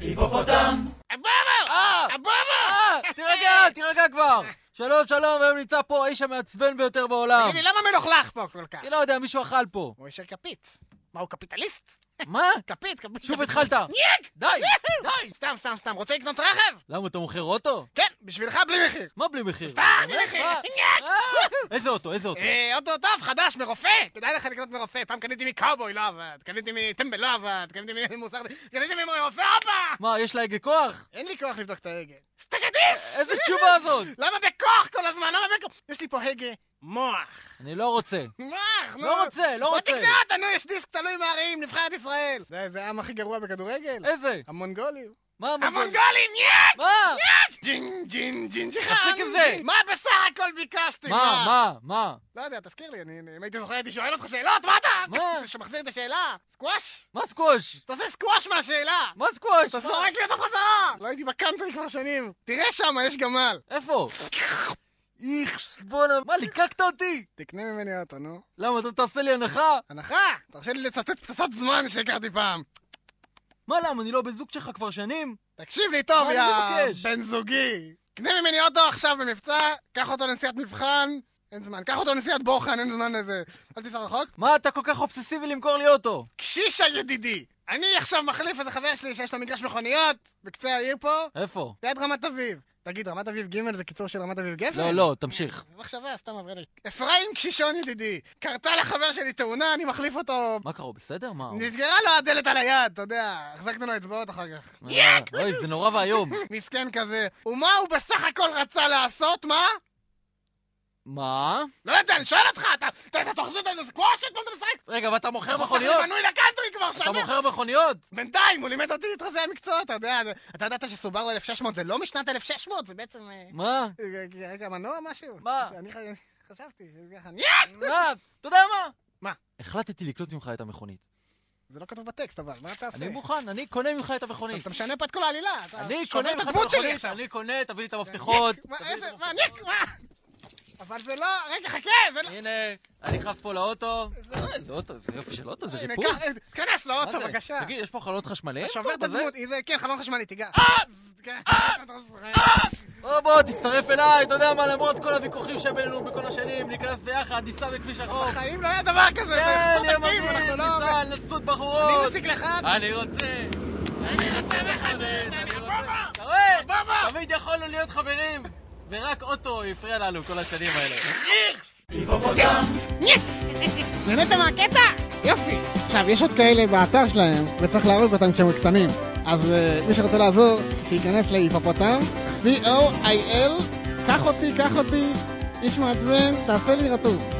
היפופוטם! הבובו! אה! הבובו! אה! תירגע, תירגע כבר! שלום, שלום, היום נמצא פה האיש המעצבן ביותר בעולם. תגיד לי, למה מלוכלך פה כל כך? אני לא יודע, מישהו אכל פה. הוא ישר כפיץ. מה, הוא קפיטליסט? מה? כפית, כפית. שוב. התחלת. ניק! די, די! סתם, סתם, סתם. רוצה לקנות רכב? למה, אתה מוכר אוטו? כן, בשבילך בלי מחיר. מה בלי מחיר? סתם, בלי? מחיר. ניק! אה, איזה אוטו, איזה אוטו? אוטו טוב, חדש, מרופא. כדאי לך לקנות מרופא. פעם קניתי מקאובוי, לא עבד. קניתי מטמבל, לא עבד. קניתי ממוסר... קניתי מרופא, הופה! מה, יש לה הגה כוח? אין לי כוח לבדוק את ההגה. סטגדיש! איזה תשובה זאת? למה בכוח כל הזמן? למה בכוח? יש לי פה הגה מוח. אני לא רוצה. מוח, נו. לא רוצה, לא בוא רוצה. תקנה אותה, נו, יש דיסק תלוי מהרעים, נבחרת ישראל. זה העם הכי גרוע בכדורגל? איזה? המונגולים. מה המונגול? המונגולים, ניק! מה? ג'ין, ג'ין, ג'ין, ג'יחן. תפסיק עם זה. מה בסך הכל ביקשתי? מה, מה, מה? לא יודע, תזכיר לי, אם הייתי זוכר הייתי שואל אותך שאלות, מה אתה? מה? שמחזיר את השאלה? סקווש? מה סקווש? אתה עושה סקווש מהשאלה! מה סקווש? אתה זורק לי אותה בחזרה! לא הייתי בקאנטרי כבר שנים. תראה שם, יש גמל. איפה? איכס, בואנה, מה, ליקקת אותי? תקנה ממני אוטו, נו. למה, אתה תעשה לי הנחה? הנחה! תרשה לי לצטט פצצת זמן שהכרתי פעם. מה, למה, אני לא בזוג שלך כבר שנים? תקשיב לי טוב, יא? בן זוגי. קנה ממני אוטו עכשיו במבצע, קח אותו לנסיעת מבחן, אין זמן. קח אותו לנסיעת בוחן, אין זמן לזה. אל תיסע רחוק. מה, אתה כל כך אובססיבי למכור לי אוטו? קשישה ידידי! אני עכשיו מחליף איזה חבר שלי שיש לו מגרש מכוניות בקצה העיר פה, איפה? ליד רמת אביב. תגיד, רמת אביב ג' זה קיצור של רמת אביב גפן? לא, לא, תמשיך. מחשבה, סתם עברה לי. אפרים קשישון ידידי, קרתה לחבר שלי תאונה, אני מחליף אותו. מה קרה, הוא בסדר? מה? נסגרה לו הדלת על היד, אתה יודע, החזקנו לו אצבעות אחר כך. אה, אוי, זה נורא ואיום. מסכן כזה. ומה הוא בסך הכל רצה לעשות, מה? מה? לא יודע, אני שואל אותך, אתה אתה- אתה תחזיר את זה קוואשט, מה אתה משחק? רגע, ואתה מוכר אתה מכוניות? לי מנוי לקאנטרי כבר אתה שנה. מוכר מכוניות? בינתיים, הוא לימד אותי את רזי המקצוע, אתה יודע, אתה ידעת שסובארו 1600 זה לא משנת 1600, זה בעצם... אה, מה? אה, רגע, מנוע משהו? מה? אני חשבתי שזה ככה... מה? אתה יודע מה? מה? החלטתי לקנות ממך את המכונית. זה לא כתוב בטקסט, אבל מה תעשה? אני מוכן, אני קונה ממך את המכונית. אתה משנה פה את כל העלילה. אתה אני קונה את ממך את המכונית. אני קונה, תביא לי את המפתחות. מה, איזה... מה. ניק, מה? אבל זה לא... רגע, חכה, זה לא... הנה, אני נכנס פה לאוטו. אה, איזה אוטו, זה יופי של אוטו, זה אה, תיכנס מה לאוטו? בבקשה. תגיד, יש פה חלונות חשמליים? אתה שובר את? הדמות, כן, חלון חשמלי, תיגע. כן, בוא בוא, תצטרף אליי, אתה יודע מה, למרות כל הוויכוחים שבינינו בכל השנים, ניכנס ביחד, ניסע בכביש החוף. בחיים לא היה דבר כזה, זה כן, אנחנו מגניב, לא... ניסע, נצוד אני בחורות. מציק לך, אני רוצה. אני רוצה לחדד, אני אני רוצה. אתה רואה? תמיד יכולנו להיות חברים, ורק אוטו הפריע לנו כל השנים האלה. היפופוטם! נהנית מהקטע? יופי. עכשיו, יש עוד כאלה באתר שלהם, וצריך להרוג אותם כשהם קטנים. אז אה, מי שרוצה לעזור, שייכנס להיפופוטם, V-O-I-L, קח אותי, קח אותי, איש מעצבן, תעשה לי רטוב.